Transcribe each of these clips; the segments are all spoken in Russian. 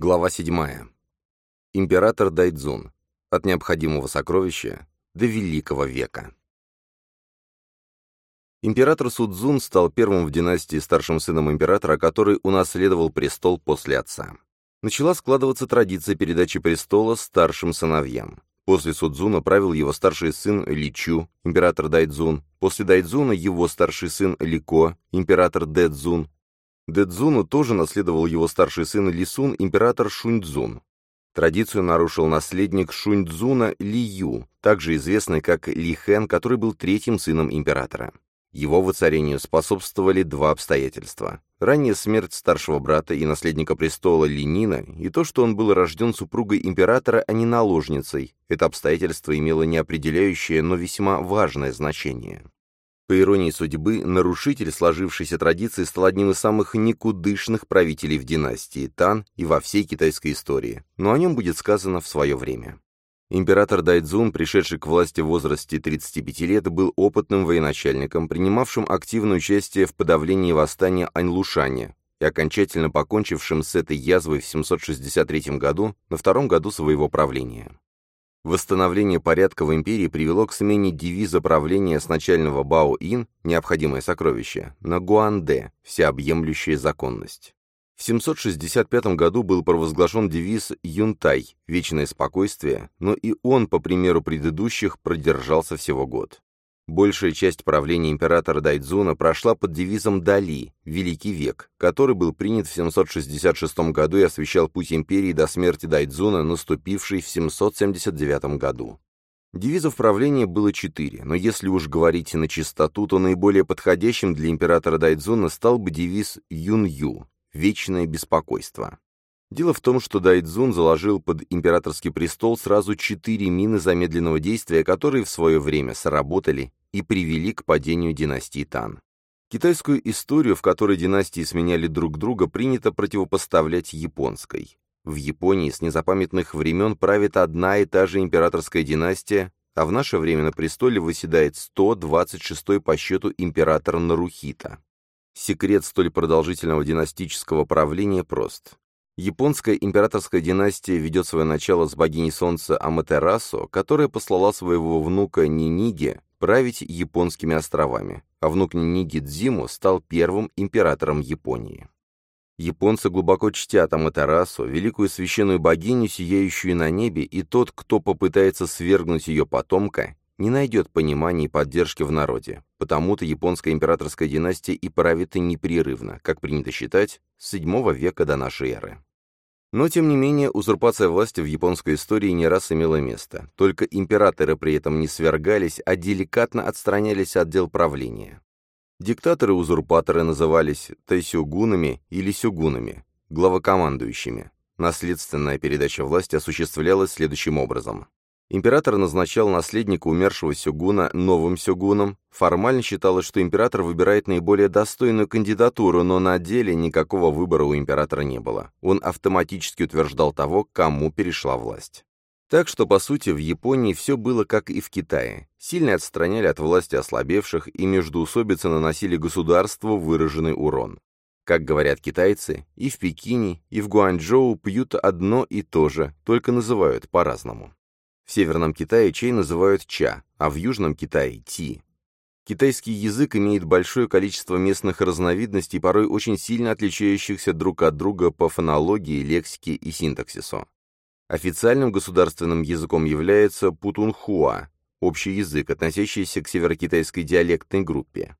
Глава 7. Император Дайдзун. От необходимого сокровища до Великого века. Император Судзун стал первым в династии старшим сыном императора, который унаследовал престол после отца. Начала складываться традиция передачи престола старшим сыновьям. После Судзуна правил его старший сын Личу, император Дайдзун, после Дайдзуна его старший сын Лико, император Дэдзун, Дэдзуну тоже наследовал его старший сын Лисун, император Шуньцзун. Традицию нарушил наследник Шуньцзуна Ли Ю, также известный как Ли Хэн, который был третьим сыном императора. Его воцарению способствовали два обстоятельства. Ранняя смерть старшего брата и наследника престола Ленина, и то, что он был рожден супругой императора, а не наложницей. Это обстоятельство имело неопределяющее, но весьма важное значение. По иронии судьбы, нарушитель сложившейся традиции стал одним из самых никудышных правителей в династии Тан и во всей китайской истории, но о нем будет сказано в свое время. Император Дайцзун, пришедший к власти в возрасте 35 лет, был опытным военачальником, принимавшим активное участие в подавлении восстания Аньлушане и окончательно покончившим с этой язвой в 763 году, на втором году своего правления. Восстановление порядка в империи привело к смене девиза правления с начального Бао-Ин «Необходимое сокровище» на Гуанде «Всеобъемлющая законность». В 765 году был провозглашен девиз «Юнтай» «Вечное спокойствие», но и он, по примеру предыдущих, продержался всего год. Большая часть правления императора Дайдзуна прошла под девизом «Дали» — «Великий век», который был принят в 766 году и освещал путь империи до смерти Дайдзуна, наступившей в 779 году. Девизов правления было четыре, но если уж говорить на чистоту, то наиболее подходящим для императора Дайдзуна стал бы девиз «Юн-Ю» — «Вечное беспокойство». Дело в том, что Дайдзун заложил под императорский престол сразу четыре мины замедленного действия, которые в свое время сработали и привели к падению династии Тан. Китайскую историю, в которой династии сменяли друг друга, принято противопоставлять японской. В Японии с незапамятных времен правит одна и та же императорская династия, а в наше время на престоле выседает 126-й по счету император Нарухита. Секрет столь продолжительного династического правления прост. Японская императорская династия ведет свое начало с богини солнца Аматерасо, которая послала своего внука Ниниге править японскими островами, а внук Ниниги Дзиму стал первым императором Японии. Японцы глубоко чтят Аматерасу, великую священную богиню, сияющую на небе, и тот, кто попытается свергнуть ее потомка, не найдет понимания и поддержки в народе. Потому-то японская императорская династия и правит непрерывно, как принято считать, с VII века до нашей эры. Но, тем не менее, узурпация власти в японской истории не раз имела место. Только императоры при этом не свергались, а деликатно отстранялись от дел правления. Диктаторы-узурпаторы назывались тайсюгунами или сюгунами, главокомандующими. Наследственная передача власти осуществлялась следующим образом. Император назначал наследника умершего сёгуна новым сёгуном. Формально считалось, что император выбирает наиболее достойную кандидатуру, но на деле никакого выбора у императора не было. Он автоматически утверждал того, кому перешла власть. Так что, по сути, в Японии все было как и в Китае. Сильно отстраняли от власти ослабевших, и междуусобицы наносили государству выраженный урон. Как говорят китайцы, и в Пекине, и в Гуанчжоу пьют одно и то же, только называют по-разному. В Северном Китае чай называют ча, а в Южном Китае – ти. Китайский язык имеет большое количество местных разновидностей, порой очень сильно отличающихся друг от друга по фонологии, лексике и синтаксису. Официальным государственным языком является путунхуа, общий язык, относящийся к северокитайской диалектной группе.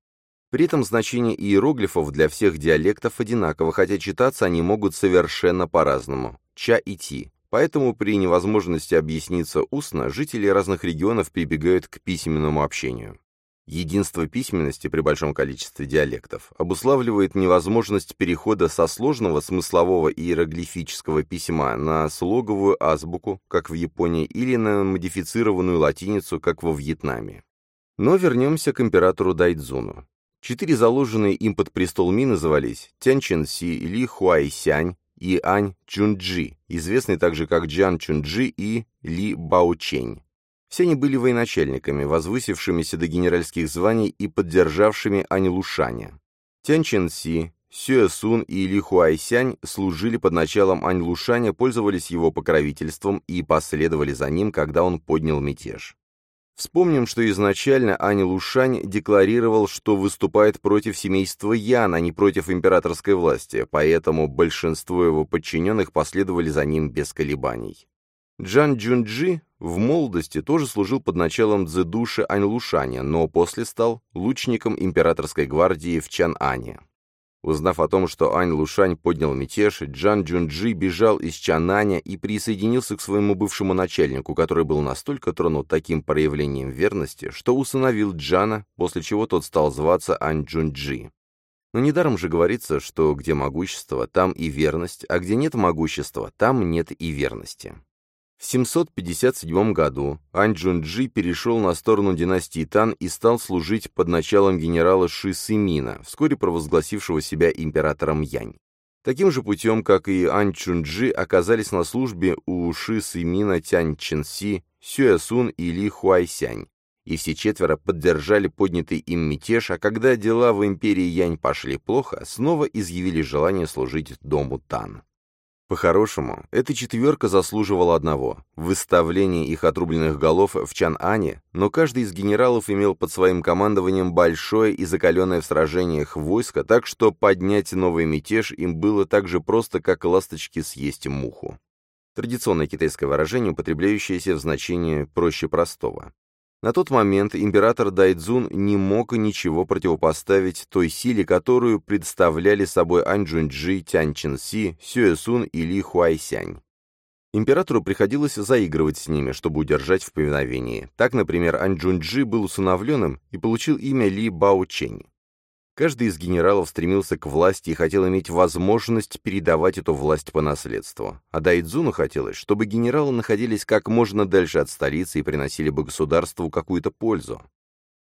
При этом значение иероглифов для всех диалектов одинаково, хотя читаться они могут совершенно по-разному. Ча и ти. Поэтому при невозможности объясниться устно, жители разных регионов прибегают к письменному общению. Единство письменности при большом количестве диалектов обуславливает невозможность перехода со сложного смыслового иероглифического письма на слоговую азбуку, как в Японии, или на модифицированную латиницу, как во Вьетнаме. Но вернемся к императору Дайдзуну. Четыре заложенные им под престол Ми назывались Тянчин Си, Ли Хуайсянь, и Ань Чунджи, известный также как Джан Чунджи и Ли Баочень. Все они были военачальниками, возвысившимися до генеральских званий и поддержавшими Ань Лушаня. Тян Чен Си, Сюэсун и Ли Хуайсянь служили под началом Ань Лушаня, пользовались его покровительством и последовали за ним, когда он поднял мятеж. Вспомним, что изначально Ань Лушань декларировал, что выступает против семейства Ян, а не против императорской власти, поэтому большинство его подчиненных последовали за ним без колебаний. Джан Джунджи в молодости тоже служил под началом Цзэдуши Ань Лушаня, но после стал лучником императорской гвардии в Чан-Ане. Узнав о том, что Ань Лушань поднял мятеж, Джан Джунджи бежал из Чананя и присоединился к своему бывшему начальнику, который был настолько тронут таким проявлением верности, что усыновил Джана, после чего тот стал зваться Ань Джунджи. Но недаром же говорится, что где могущество, там и верность, а где нет могущества, там нет и верности. В 757 году Ань Джунджи перешел на сторону династии Тан и стал служить под началом генерала Ши Сымина, вскоре провозгласившего себя императором Янь. Таким же путем, как и Ань Чунджи, оказались на службе у Ши Сымина Тянь Ченси, Сюэсун и Ли Хуайсянь, и все четверо поддержали поднятый им мятеж, а когда дела в империи Янь пошли плохо, снова изъявили желание служить дому Тан. По-хорошему, эта четверка заслуживала одного – выставления их отрубленных голов в Чан-Ане, но каждый из генералов имел под своим командованием большое и закаленное в сражениях войско, так что поднять новый мятеж им было так же просто, как ласточки съесть муху. Традиционное китайское выражение, употребляющееся в значении «проще простого». На тот момент император Дайдзун не мог ничего противопоставить той силе, которую представляли собой Аньчжуньчжи, Тянь Чинси, Сюэсун и Ли Хуайсянь. Императору приходилось заигрывать с ними, чтобы удержать в повиновении. Так, например, Аньчжуньчжи был усыновленным и получил имя Ли Баочень. Каждый из генералов стремился к власти и хотел иметь возможность передавать эту власть по наследству. А Дайдзуну хотелось, чтобы генералы находились как можно дальше от столицы и приносили бы государству какую-то пользу.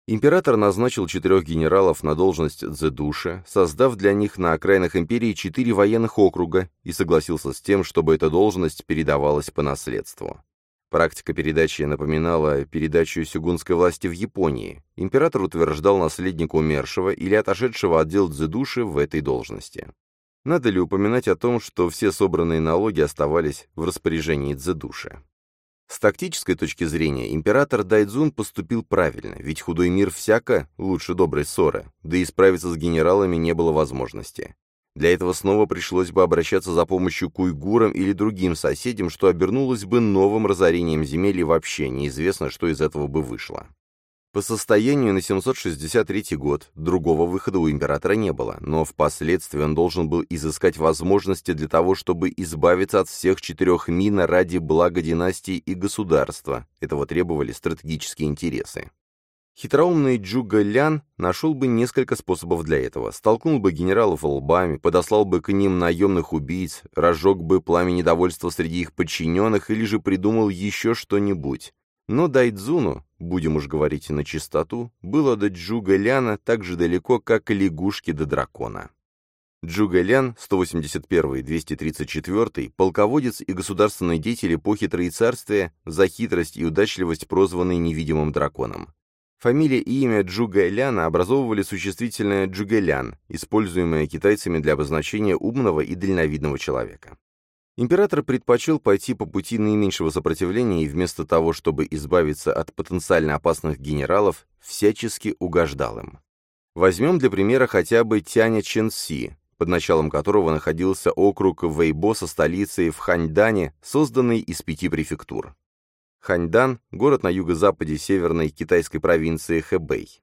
Император назначил четырех генералов на должность дзедуша, создав для них на окраинах империи четыре военных округа и согласился с тем, чтобы эта должность передавалась по наследству. Практика передачи напоминала передачу сюгунской власти в Японии. Император утверждал наследника умершего или отошедшего отдел дзедуши в этой должности. Надо ли упоминать о том, что все собранные налоги оставались в распоряжении дзедуши? С тактической точки зрения император Дайдзун поступил правильно, ведь худой мир всяко лучше доброй ссоры, да и справиться с генералами не было возможности. Для этого снова пришлось бы обращаться за помощью к уйгурам или другим соседям, что обернулось бы новым разорением земель и вообще неизвестно, что из этого бы вышло. По состоянию на 763 год другого выхода у императора не было, но впоследствии он должен был изыскать возможности для того, чтобы избавиться от всех четырех мина ради блага династии и государства. Этого требовали стратегические интересы. Хитроумный Джуга Лян нашел бы несколько способов для этого. Столкнул бы генералов лбами, подослал бы к ним наемных убийц, разжег бы пламя недовольства среди их подчиненных или же придумал еще что-нибудь. Но Дайдзуну, будем уж говорить на чистоту, было до Джуга Ляна так же далеко, как лягушки до дракона. Джуга Лян, 181-234, полководец и государственный деятель эпохи Троецарствия, за хитрость и удачливость прозванный невидимым драконом. Фамилия и имя Джугэляна образовывали существительное Джугэлян, используемое китайцами для обозначения умного и дальновидного человека. Император предпочел пойти по пути наименьшего сопротивления и вместо того, чтобы избавиться от потенциально опасных генералов, всячески угождал им. Возьмем для примера хотя бы Тяня Ченси, под началом которого находился округ Вэйбо со столицей в Ханьдане, созданный из пяти префектур. Ханьдан – город на юго-западе северной китайской провинции Хэбэй.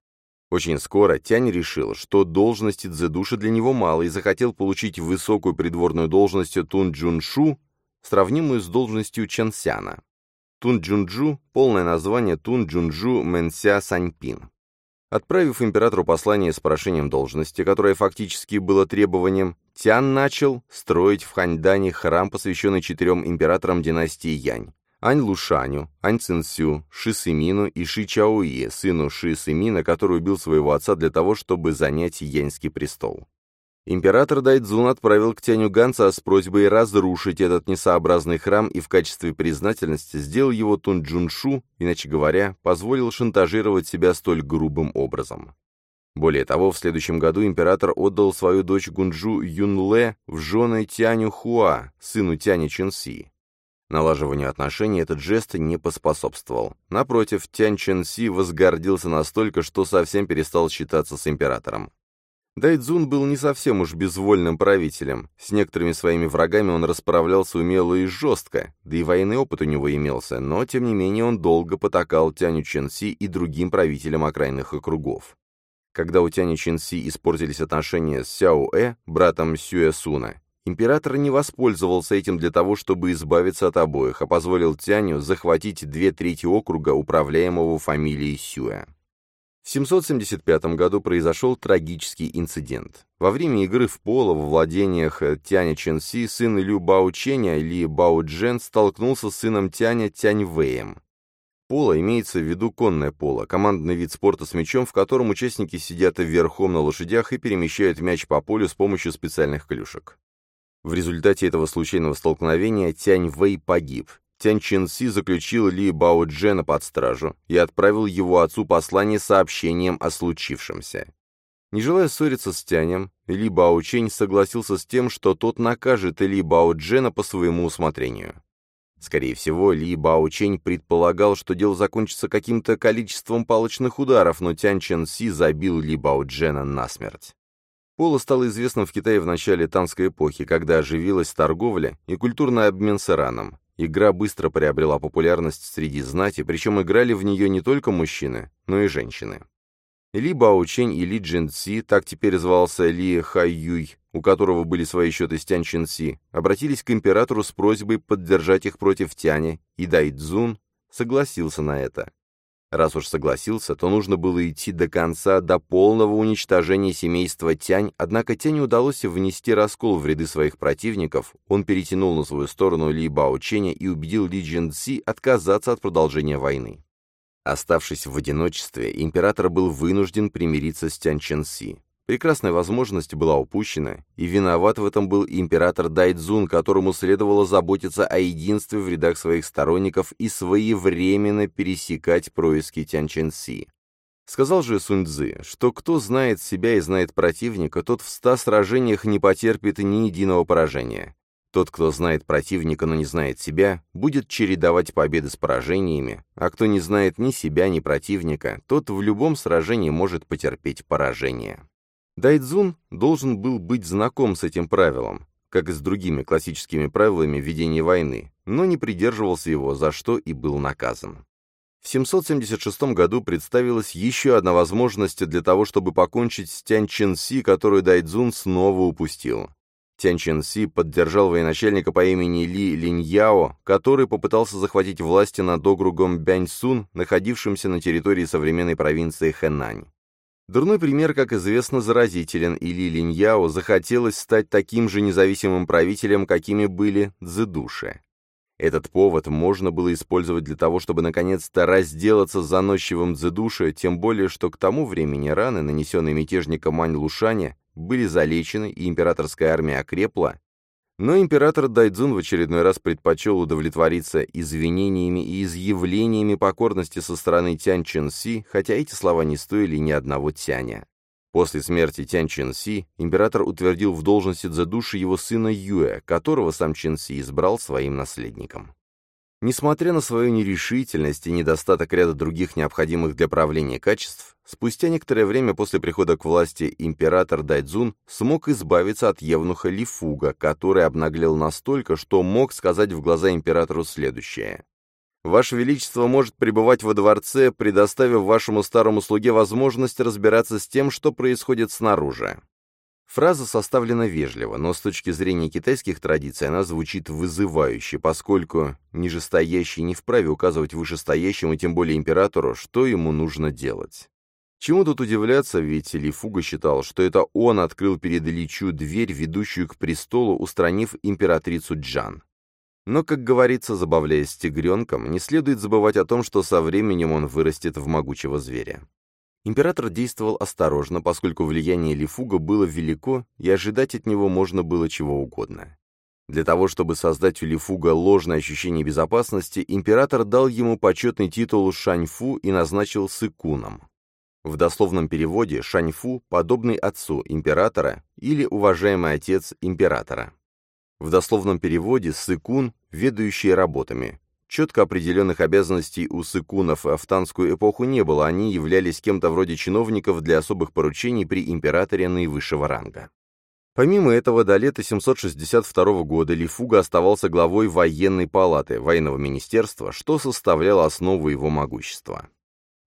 Очень скоро Тянь решил, что должности Цзэдуша для него мало и захотел получить высокую придворную должность Тун Джуншу, сравнимую с должностью Чэнсяна. Тун Джунджу – полное название Тун Джунджу Мэнся Саньпин. Отправив императору послание с прошением должности, которое фактически было требованием, Тян начал строить в Ханьдане храм, посвященный четырем императорам династии Янь. Ань Лушаню, Ань Цинсю, Ши Сымину и Ши Чаои, сыну Ши Сымина, который убил своего отца для того, чтобы занять Яньский престол. Император Дайдзун отправил к Тяню Ганца с просьбой разрушить этот несообразный храм и в качестве признательности сделал его Тунджуншу, иначе говоря, позволил шантажировать себя столь грубым образом. Более того, в следующем году император отдал свою дочь Гунджу Юнле в жены Тяню Хуа, сыну Тяни Чинси. Налаживанию отношений этот жест не поспособствовал. Напротив, Тянь Чэнси возгордился настолько, что совсем перестал считаться с императором. Дайдзун был не совсем уж безвольным правителем. С некоторыми своими врагами он расправлялся умело и жестко, да и военный опыт у него имелся, но, тем не менее, он долго потакал Тяню Чэнси и другим правителям окраинных округов. Когда у Тяни Чинси испортились отношения с Сяо Э, братом Сюэ Суна, Император не воспользовался этим для того, чтобы избавиться от обоих, а позволил Тяню захватить две трети округа, управляемого фамилией Сюэ. В 775 году произошел трагический инцидент. Во время игры в поло во владениях Тяня Ченси сын Лю Бао Ченя Ли Бао Джен столкнулся с сыном Тяня Тянь Вэем. Поло имеется в виду конное поло, командный вид спорта с мячом, в котором участники сидят верхом на лошадях и перемещают мяч по полю с помощью специальных клюшек. В результате этого случайного столкновения Тянь Вэй погиб. Тянь Чин Си заключил Ли Бао Джена под стражу и отправил его отцу послание сообщением о случившемся. Не желая ссориться с Тянем, Ли Бао Чень согласился с тем, что тот накажет Ли Бао Джена по своему усмотрению. Скорее всего, Ли Бао Чень предполагал, что дело закончится каким-то количеством палочных ударов, но Тянь Чен Си забил Ли Бао Джена насмерть. Поло стало известным в Китае в начале Танской эпохи, когда оживилась торговля и культурный обмен с Ираном. Игра быстро приобрела популярность среди знати, причем играли в нее не только мужчины, но и женщины. Ли Баочень и Ли Джин Ци, так теперь звался Ли Хай Юй, у которого были свои счеты с Тянь Чин Си, обратились к императору с просьбой поддержать их против Тяня, и Дай Цзун согласился на это. Раз уж согласился, то нужно было идти до конца, до полного уничтожения семейства Тянь, однако Тянь удалось внести раскол в ряды своих противников, он перетянул на свою сторону Ли Бао Ченя и убедил Ли Джин Ци отказаться от продолжения войны. Оставшись в одиночестве, император был вынужден примириться с Тянь Чен Си. Прекрасная возможность была упущена, и виноват в этом был император Дайдзун, которому следовало заботиться о единстве в рядах своих сторонников и своевременно пересекать происки Тяньчэнси. Сказал же Сунь Цзы, что кто знает себя и знает противника, тот в ста сражениях не потерпит ни единого поражения. Тот, кто знает противника, но не знает себя, будет чередовать победы с поражениями, а кто не знает ни себя, ни противника, тот в любом сражении может потерпеть поражение. Дайдзун должен был быть знаком с этим правилом, как и с другими классическими правилами ведения войны, но не придерживался его, за что и был наказан. В 776 году представилась еще одна возможность для того, чтобы покончить с Тянь Си, которую Дайдзун снова упустил. Тянь Си поддержал военачальника по имени Ли Линьяо, который попытался захватить власти над округом Бяньсун, находившимся на территории современной провинции Хэнань. Дурной пример, как известно, заразителен, и Ли Линьяо захотелось стать таким же независимым правителем, какими были Цзэдуши. Этот повод можно было использовать для того, чтобы наконец-то разделаться с заносчивым Цзэдуши, тем более, что к тому времени раны, нанесенные мятежником Мань Лушане, были залечены, и императорская армия окрепла, но император Дайдзун в очередной раз предпочел удовлетвориться извинениями и изъявлениями покорности со стороны Тянь Чен Си, хотя эти слова не стоили ни одного тяня. После смерти Тянь Чен Си император утвердил в должности Цзэдуши его сына Юэ, которого сам Чен Си избрал своим наследником. Несмотря на свою нерешительность и недостаток ряда других необходимых для правления качеств, спустя некоторое время после прихода к власти император Дайдзун смог избавиться от евнуха Лифуга, который обнаглел настолько, что мог сказать в глаза императору следующее. «Ваше Величество может пребывать во дворце, предоставив вашему старому слуге возможность разбираться с тем, что происходит снаружи. Фраза составлена вежливо, но с точки зрения китайских традиций она звучит вызывающе, поскольку нижестоящий не вправе указывать вышестоящему, тем более императору, что ему нужно делать. Чему тут удивляться, ведь Ли Фуга считал, что это он открыл перед Личу дверь, ведущую к престолу, устранив императрицу Джан. Но, как говорится, забавляясь тигренком, не следует забывать о том, что со временем он вырастет в могучего зверя. Император действовал осторожно, поскольку влияние Лифуга было велико, и ожидать от него можно было чего угодно. Для того, чтобы создать у Лифуга ложное ощущение безопасности, император дал ему почетный титул Шаньфу и назначил сыкуном. В дословном переводе Шаньфу – подобный отцу императора или уважаемый отец императора. В дословном переводе Сыкун – ведающие работами. Четко определенных обязанностей у сыкунов в танскую эпоху не было, они являлись кем-то вроде чиновников для особых поручений при императоре наивысшего ранга. Помимо этого, до лета 762 года Лифуга оставался главой военной палаты, военного министерства, что составляло основу его могущества.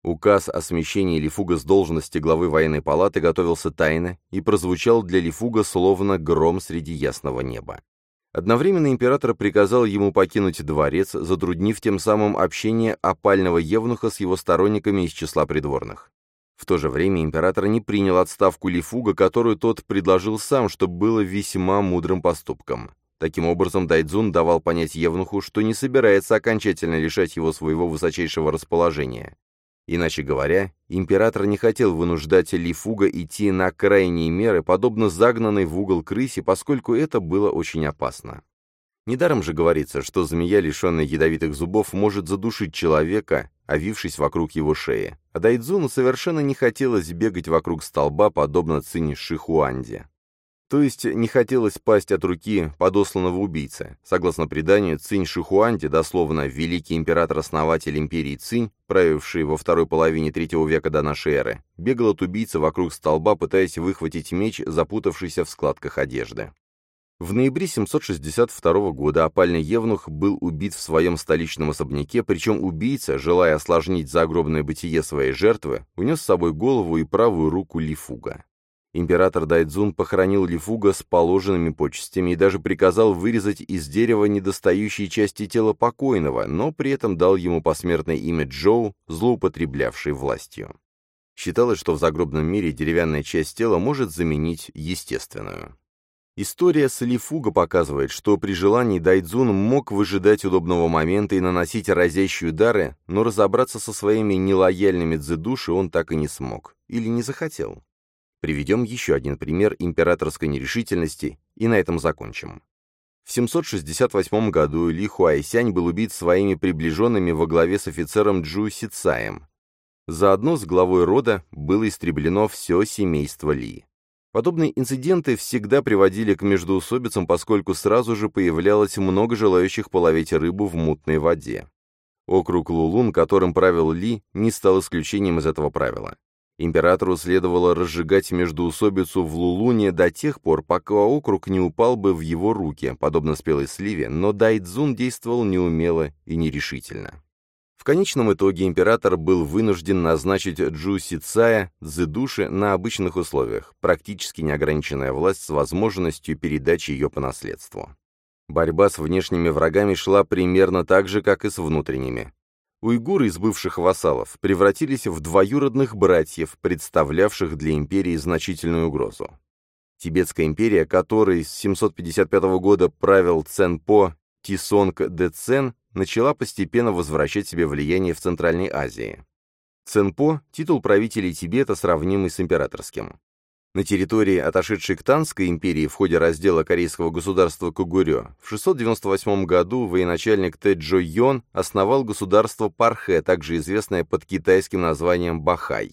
Указ о смещении Лифуга с должности главы военной палаты готовился тайно и прозвучал для Лифуга словно гром среди ясного неба. Одновременно император приказал ему покинуть дворец, затруднив тем самым общение опального евнуха с его сторонниками из числа придворных. В то же время император не принял отставку Лифуга, которую тот предложил сам, что было весьма мудрым поступком. Таким образом, Дайдзун давал понять Евнуху, что не собирается окончательно лишать его своего высочайшего расположения. Иначе говоря, император не хотел вынуждать Лифуга идти на крайние меры, подобно загнанной в угол крысе, поскольку это было очень опасно. Недаром же говорится, что змея, лишенная ядовитых зубов, может задушить человека, овившись вокруг его шеи. А Дайдзуну совершенно не хотелось бегать вокруг столба, подобно Цинь Шихуанде. То есть не хотелось пасть от руки подосланного убийцы. Согласно преданию, Цинь Шихуанди, дословно «великий император-основатель империи Цинь», правивший во второй половине третьего века до нашей эры, бегал от убийцы вокруг столба, пытаясь выхватить меч, запутавшийся в складках одежды. В ноябре 762 года опальный евнух был убит в своем столичном особняке, причем убийца, желая осложнить загробное бытие своей жертвы, унес с собой голову и правую руку Лифуга. Император Дайдзун похоронил Лифуга с положенными почестями и даже приказал вырезать из дерева недостающие части тела покойного, но при этом дал ему посмертное имя Джоу, злоупотреблявший властью. Считалось, что в загробном мире деревянная часть тела может заменить естественную. История с Лифуга показывает, что при желании Дайдзун мог выжидать удобного момента и наносить разящие удары, но разобраться со своими нелояльными дзедуши он так и не смог. Или не захотел. Приведем еще один пример императорской нерешительности, и на этом закончим. В 768 году Ли Хуайсянь был убит своими приближенными во главе с офицером Джу Сицаем. Заодно с главой рода было истреблено все семейство Ли. Подобные инциденты всегда приводили к междоусобицам, поскольку сразу же появлялось много желающих половить рыбу в мутной воде. Округ Лулун, которым правил Ли, не стал исключением из этого правила. Императору следовало разжигать междоусобицу в Лулуне до тех пор, пока округ не упал бы в его руки, подобно спелой сливе, но Дайдзун действовал неумело и нерешительно. В конечном итоге император был вынужден назначить Джу Сицая Цзэдуши на обычных условиях, практически неограниченная власть с возможностью передачи ее по наследству. Борьба с внешними врагами шла примерно так же, как и с внутренними. Уйгуры из бывших вассалов превратились в двоюродных братьев, представлявших для империи значительную угрозу. Тибетская империя, которой с 755 года правил Ценпо Тисонг Дэцен, начала постепенно возвращать себе влияние в Центральной Азии. Ценпо – титул правителей Тибета, сравнимый с императорским. На территории, отошедшей к Танской империи в ходе раздела корейского государства Кугурё, в 698 году военачальник Тэ Джо Йон основал государство Пархэ, также известное под китайским названием Бахай.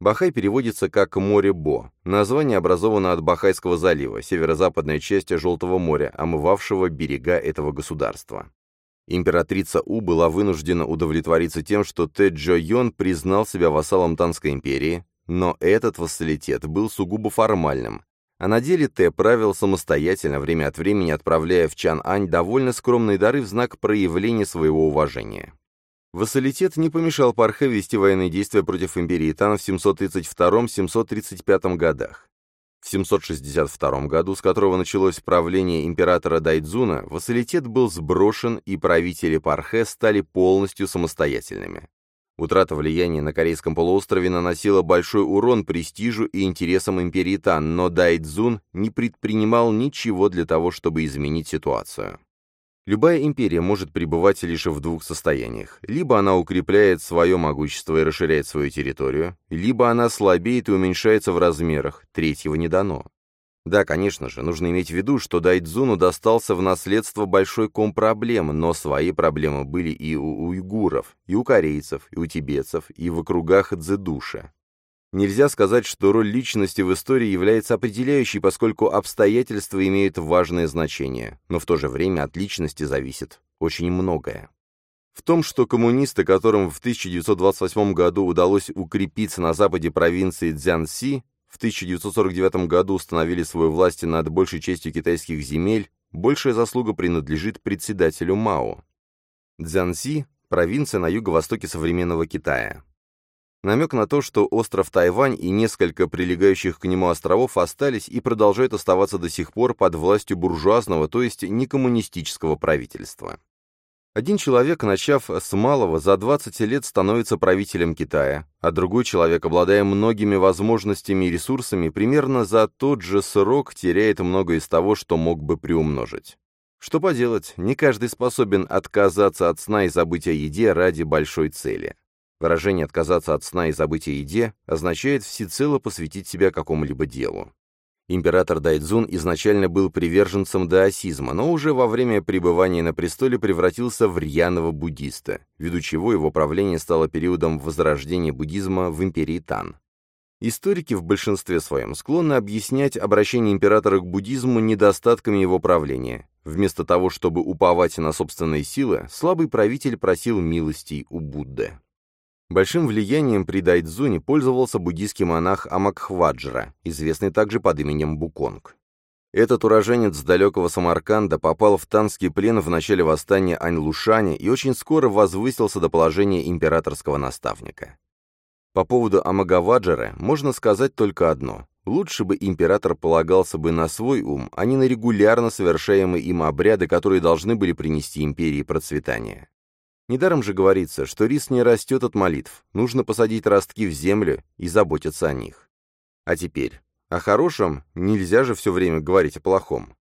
Бахай переводится как «море Бо». Название образовано от Бахайского залива, северо-западная часть Желтого моря, омывавшего берега этого государства. Императрица У была вынуждена удовлетвориться тем, что Тэ Джо Йон признал себя вассалом Танской империи, но этот вассалитет был сугубо формальным, а на деле Тэ правил самостоятельно, время от времени отправляя в Чан-Ань довольно скромные дары в знак проявления своего уважения. Вассалитет не помешал Пархе вести военные действия против империи Тан в 732-735 годах. В 762 году, с которого началось правление императора Дайдзуна, вассалитет был сброшен, и правители Пархе стали полностью самостоятельными. Утрата влияния на Корейском полуострове наносила большой урон престижу и интересам империи Тан, но Дайдзун не предпринимал ничего для того, чтобы изменить ситуацию. Любая империя может пребывать лишь в двух состояниях. Либо она укрепляет свое могущество и расширяет свою территорию, либо она слабеет и уменьшается в размерах, третьего не дано. Да, конечно же, нужно иметь в виду, что Дайдзуну достался в наследство большой ком проблем, но свои проблемы были и у уйгуров, и у корейцев, и у тибетцев, и в округах Дзедуша. Нельзя сказать, что роль личности в истории является определяющей, поскольку обстоятельства имеют важное значение, но в то же время от личности зависит очень многое. В том, что коммунисты, которым в 1928 году удалось укрепиться на западе провинции Цзянси, в 1949 году установили свою власть над большей частью китайских земель, большая заслуга принадлежит председателю Мао. Цзянси – провинция на юго-востоке современного Китая. Намек на то, что остров Тайвань и несколько прилегающих к нему островов остались и продолжают оставаться до сих пор под властью буржуазного, то есть некоммунистического правительства. Один человек, начав с малого, за 20 лет становится правителем Китая, а другой человек, обладая многими возможностями и ресурсами, примерно за тот же срок теряет много из того, что мог бы приумножить. Что поделать, не каждый способен отказаться от сна и забыть о еде ради большой цели. Выражение «отказаться от сна и забыть о еде» означает всецело посвятить себя какому-либо делу. Император Дайдзун изначально был приверженцем даосизма, но уже во время пребывания на престоле превратился в рьяного буддиста, ввиду чего его правление стало периодом возрождения буддизма в империи Тан. Историки в большинстве своем склонны объяснять обращение императора к буддизму недостатками его правления. Вместо того, чтобы уповать на собственные силы, слабый правитель просил милостей у Будды. Большим влиянием при Дайдзуне пользовался буддийский монах Амакхваджра, известный также под именем Буконг. Этот уроженец далекого Самарканда попал в танский плен в начале восстания Аньлушани и очень скоро возвысился до положения императорского наставника. По поводу Амагаваджара можно сказать только одно. Лучше бы император полагался бы на свой ум, а не на регулярно совершаемые им обряды, которые должны были принести империи процветание. Недаром же говорится, что рис не растет от молитв, нужно посадить ростки в землю и заботиться о них. А теперь, о хорошем нельзя же все время говорить о плохом.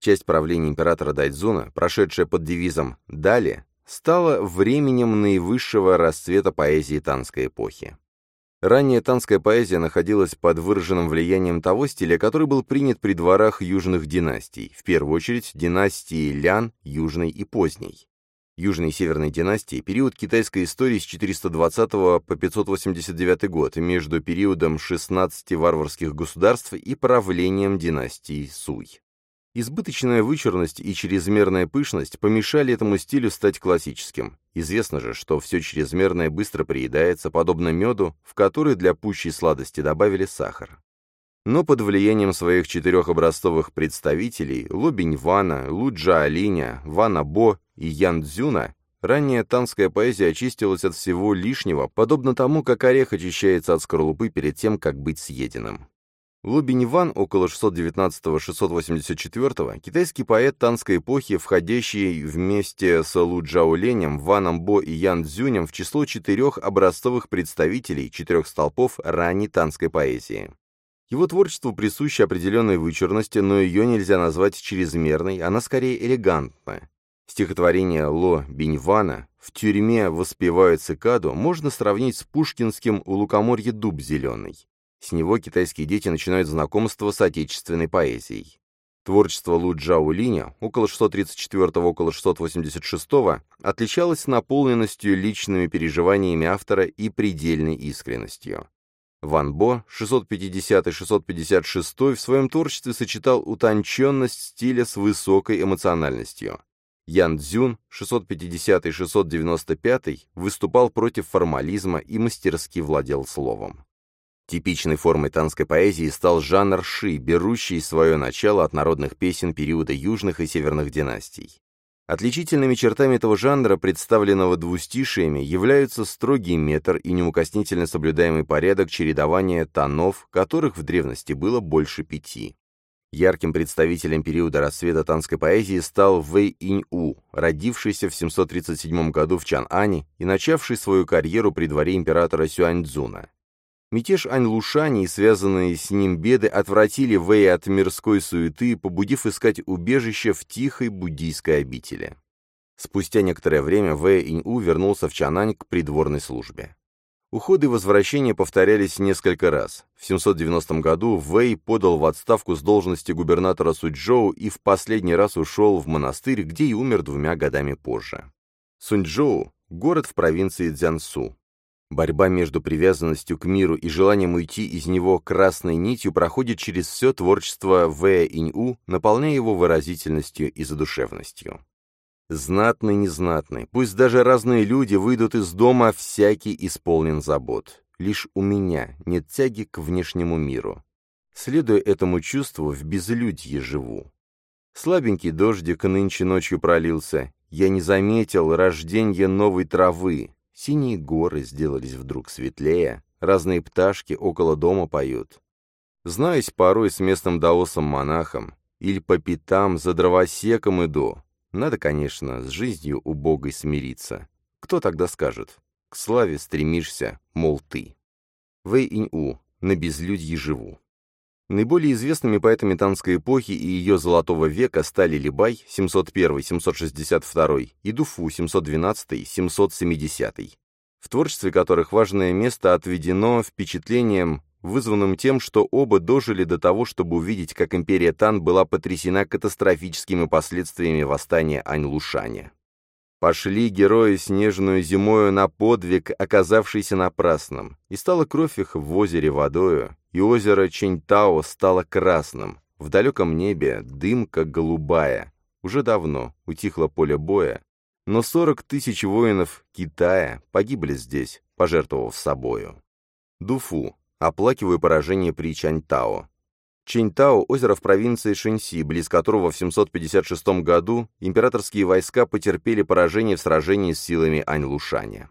Часть правления императора Дайдзуна, прошедшая под девизом «Далее», стала временем наивысшего расцвета поэзии танской эпохи. Ранее танская поэзия находилась под выраженным влиянием того стиля, который был принят при дворах южных династий, в первую очередь династии Лян, Южной и Поздней. Южной и Северной династии период китайской истории с 420 по 589 год между периодом 16 варварских государств и правлением династии Суй. Избыточная вычурность и чрезмерная пышность помешали этому стилю стать классическим. Известно же, что все чрезмерное быстро приедается, подобно меду, в который для пущей сладости добавили сахар. Но под влиянием своих четырех образцовых представителей Лобень Вана, Луджа Алиня, Вана Бо и Ян Цзюна, ранняя танская поэзия очистилась от всего лишнего, подобно тому, как орех очищается от скорлупы перед тем, как быть съеденным. Лубень Ван, около 619-684, китайский поэт танской эпохи, входящий вместе с Лу Джао Ленем, Ваном Бо и Ян Цзюнем в число четырех образцовых представителей четырех столпов ранней танской поэзии. Его творчеству присуща определенная вычурность, но ее нельзя назвать чрезмерной, она скорее элегантна. Стихотворение Ло Биньвана «В тюрьме воспевают цикаду» можно сравнить с пушкинским «У лукоморья дуб зеленый». С него китайские дети начинают знакомство с отечественной поэзией. Творчество Лу Джао Линя, около 634-около 686 отличалось наполненностью личными переживаниями автора и предельной искренностью. Ван Бо, 650-656, в своем творчестве сочетал утонченность стиля с высокой эмоциональностью. Ян Цзюн, 650-695, выступал против формализма и мастерски владел словом. Типичной формой танской поэзии стал жанр ши, берущий свое начало от народных песен периода южных и северных династий. Отличительными чертами этого жанра, представленного двустишиями, являются строгий метр и неукоснительно соблюдаемый порядок чередования тонов, которых в древности было больше пяти. Ярким представителем периода расцвета танской поэзии стал Вэй Инь-У, родившийся в 737 году в Чан-Ане и начавший свою карьеру при дворе императора Сюаньцзуна. Мятеж Ань-Лушани и связанные с ним беды отвратили Вэя от мирской суеты, побудив искать убежище в тихой буддийской обители. Спустя некоторое время Вэй Инь-У вернулся в Чанань к придворной службе. Уходы и возвращения повторялись несколько раз. В 790 году Вэй подал в отставку с должности губернатора Суджоу и в последний раз ушел в монастырь, где и умер двумя годами позже. Суньчжоу – город в провинции Цзянсу. Борьба между привязанностью к миру и желанием уйти из него красной нитью проходит через все творчество В. Инь-У, наполняя его выразительностью и задушевностью. Знатный, незнатный, пусть даже разные люди выйдут из дома, всякий исполнен забот. Лишь у меня нет тяги к внешнему миру. Следуя этому чувству, в безлюдье живу. Слабенький дождик нынче ночью пролился. Я не заметил рождения новой травы. Синие горы сделались вдруг светлее, разные пташки около дома поют. Знаюсь порой с местным даосом-монахом, или по пятам за дровосеком иду. Надо, конечно, с жизнью убогой смириться. Кто тогда скажет? К славе стремишься, мол, ты. Вэй Инь-У. На безлюдье живу. Наиболее известными поэтами танской эпохи и ее золотого века стали Либай 701-762 и Дуфу 712-770, в творчестве которых важное место отведено впечатлением, вызванным тем, что оба дожили до того, чтобы увидеть, как империя Тан была потрясена катастрофическими последствиями восстания Ань-Лушаня. Пошли герои снежную зимою на подвиг, оказавшийся напрасным, и стала кровь их в озере водою, и озеро Чэньтао стало красным, в далеком небе дымка голубая. Уже давно утихло поле боя, но сорок тысяч воинов Китая погибли здесь, пожертвовав собою. Дуфу. Оплакиваю поражение при Чаньтао. Чинтао – озеро в провинции Шэньси, близ которого в 756 году императорские войска потерпели поражение в сражении с силами Ань-Лушаня.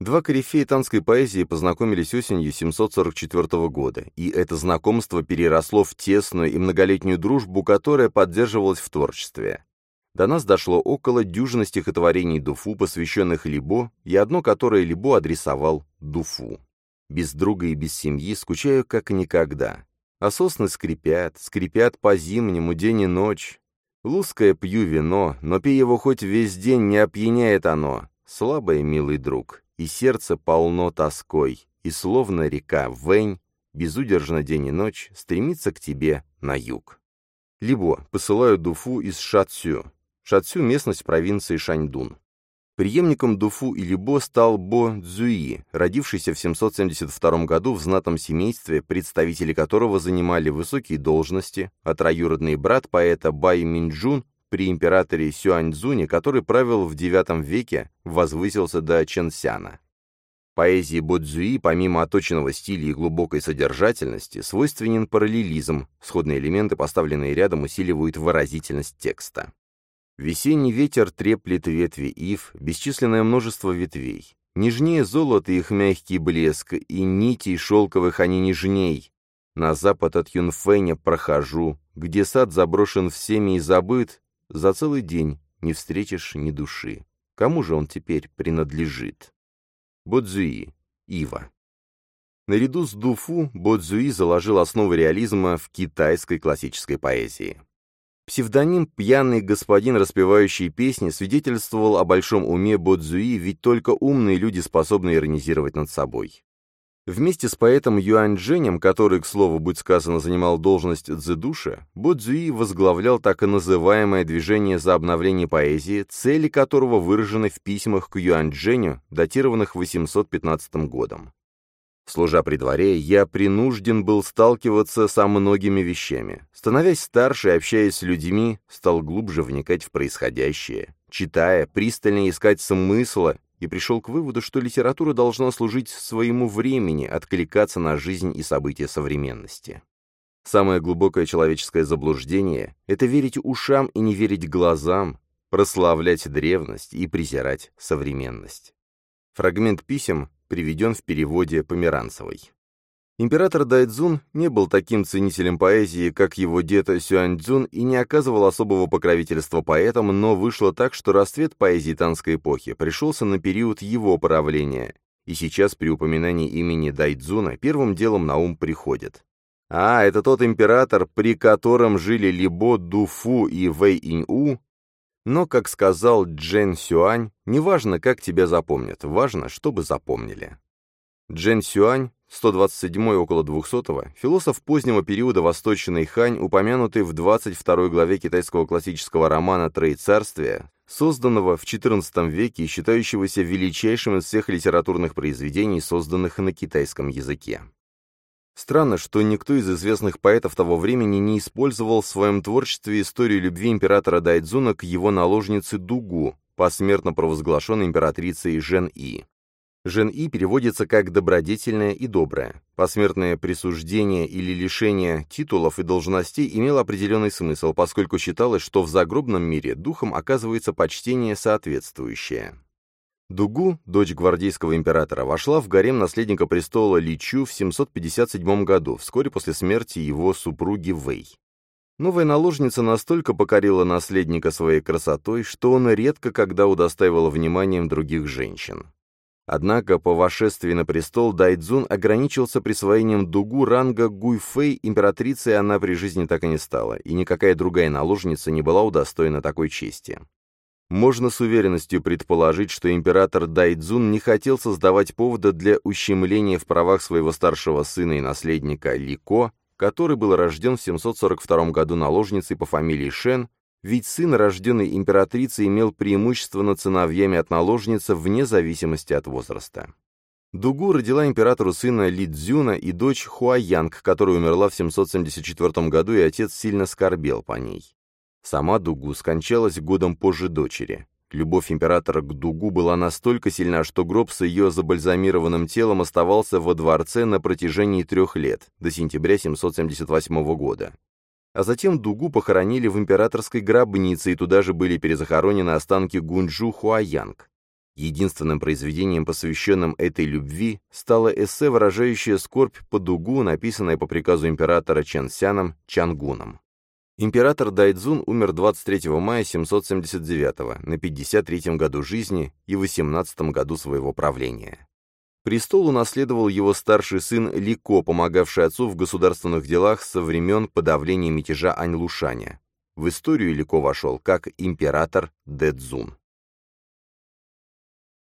Два корифея танской поэзии познакомились осенью 744 года, и это знакомство переросло в тесную и многолетнюю дружбу, которая поддерживалась в творчестве. До нас дошло около дюжины стихотворений Дуфу, посвященных Либо, и одно, которое Либо адресовал Дуфу. «Без друга и без семьи скучаю как никогда. А сосны скрипят, скрипят по-зимнему день и ночь. Луское пью вино, но пей его хоть весь день, не опьяняет оно. Слабое, милый друг, и сердце полно тоской, и словно река Вэнь, безудержно день и ночь, стремится к тебе на юг. Либо посылаю Дуфу из Шацю. Шацю – местность провинции Шаньдун. Приемником Дуфу или Бо стал Бо Цзуи, родившийся в 772 году в знатном семействе, представители которого занимали высокие должности, а троюродный брат поэта Бай Минджун при императоре Сюаньцзуне, который правил в IX веке, возвысился до Чэнсяна. Поэзии Бодзуи, помимо оточенного стиля и глубокой содержательности, свойственен параллелизм, сходные элементы, поставленные рядом, усиливают выразительность текста. Весенний ветер треплет ветви ив, бесчисленное множество ветвей. Нежнее золота их мягкий блеск, и нитей шелковых они нежней. На запад от Юнфэня прохожу, где сад заброшен всеми и забыт, за целый день не встретишь ни души. Кому же он теперь принадлежит? Бодзуи, Ива. Наряду с Дуфу Бодзуи заложил основы реализма в китайской классической поэзии. Псевдоним «пьяный господин, распевающий песни» свидетельствовал о большом уме Бодзуи, ведь только умные люди способны иронизировать над собой. Вместе с поэтом Юань Дженем, который, к слову, будь сказано, занимал должность дзэдуша, Бодзуи возглавлял так и называемое движение за обновление поэзии, цели которого выражены в письмах к Юань Дженю, датированных 815 годом. Служа при дворе, я принужден был сталкиваться со многими вещами. Становясь старше и общаясь с людьми, стал глубже вникать в происходящее, читая, пристально искать смысла, и пришел к выводу, что литература должна служить своему времени, откликаться на жизнь и события современности. Самое глубокое человеческое заблуждение — это верить ушам и не верить глазам, прославлять древность и презирать современность. Фрагмент писем приведен в переводе Померанцевой. Император Дайдзун не был таким ценителем поэзии, как его дед Сюаньцзун, и не оказывал особого покровительства поэтам, но вышло так, что расцвет поэзии танской эпохи пришелся на период его правления, и сейчас при упоминании имени Дайдзуна первым делом на ум приходит. А, это тот император, при котором жили Либо Дуфу и Вэй Инь-У, но, как сказал Джен Сюань, не важно, как тебя запомнят, важно, чтобы запомнили. Джен Сюань, 127 около 200 философ позднего периода Восточной Хань, упомянутый в 22 главе китайского классического романа «Троецарствие», созданного в XIV веке и считающегося величайшим из всех литературных произведений, созданных на китайском языке. Странно, что никто из известных поэтов того времени не использовал в своем творчестве историю любви императора Дайдзуна к его наложнице Дугу, посмертно провозглашенной императрицей Жен-И. Жен-И переводится как «добродетельная и добрая». Посмертное присуждение или лишение титулов и должностей имело определенный смысл, поскольку считалось, что в загробном мире духом оказывается почтение соответствующее. Дугу, дочь гвардейского императора, вошла в гарем наследника престола Личу в 757 году, вскоре после смерти его супруги Вэй. Новая наложница настолько покорила наследника своей красотой, что он редко когда удостаивала вниманием других женщин. Однако по вошествии на престол Дайдзун ограничился присвоением дугу ранга Гуйфэй, императрицей она при жизни так и не стала, и никакая другая наложница не была удостоена такой чести. Можно с уверенностью предположить, что император Дайдзун не хотел создавать повода для ущемления в правах своего старшего сына и наследника Лико, который был рожден в 742 году наложницей по фамилии Шен ведь сын, рожденный императрицей, имел преимущество над сыновьями от наложницы вне зависимости от возраста. Дугу родила императору сына Ли Цзюна и дочь Хуаянг, которая умерла в 774 году, и отец сильно скорбел по ней. Сама Дугу скончалась годом позже дочери. Любовь императора к Дугу была настолько сильна, что гроб с ее забальзамированным телом оставался во дворце на протяжении трех лет, до сентября 778 года а затем Дугу похоронили в императорской гробнице, и туда же были перезахоронены останки Гунджу Хуаянг. Единственным произведением, посвященным этой любви, стало эссе, выражающее скорбь по Дугу, написанное по приказу императора Чэнсяном Чангуном. Император Дайдзун умер 23 мая 779 на 53 году жизни и 18 году своего правления. Престол унаследовал его старший сын Лико, помогавший отцу в государственных делах со времен подавления мятежа Аньлушаня. В историю Лико вошел как император Дэдзун.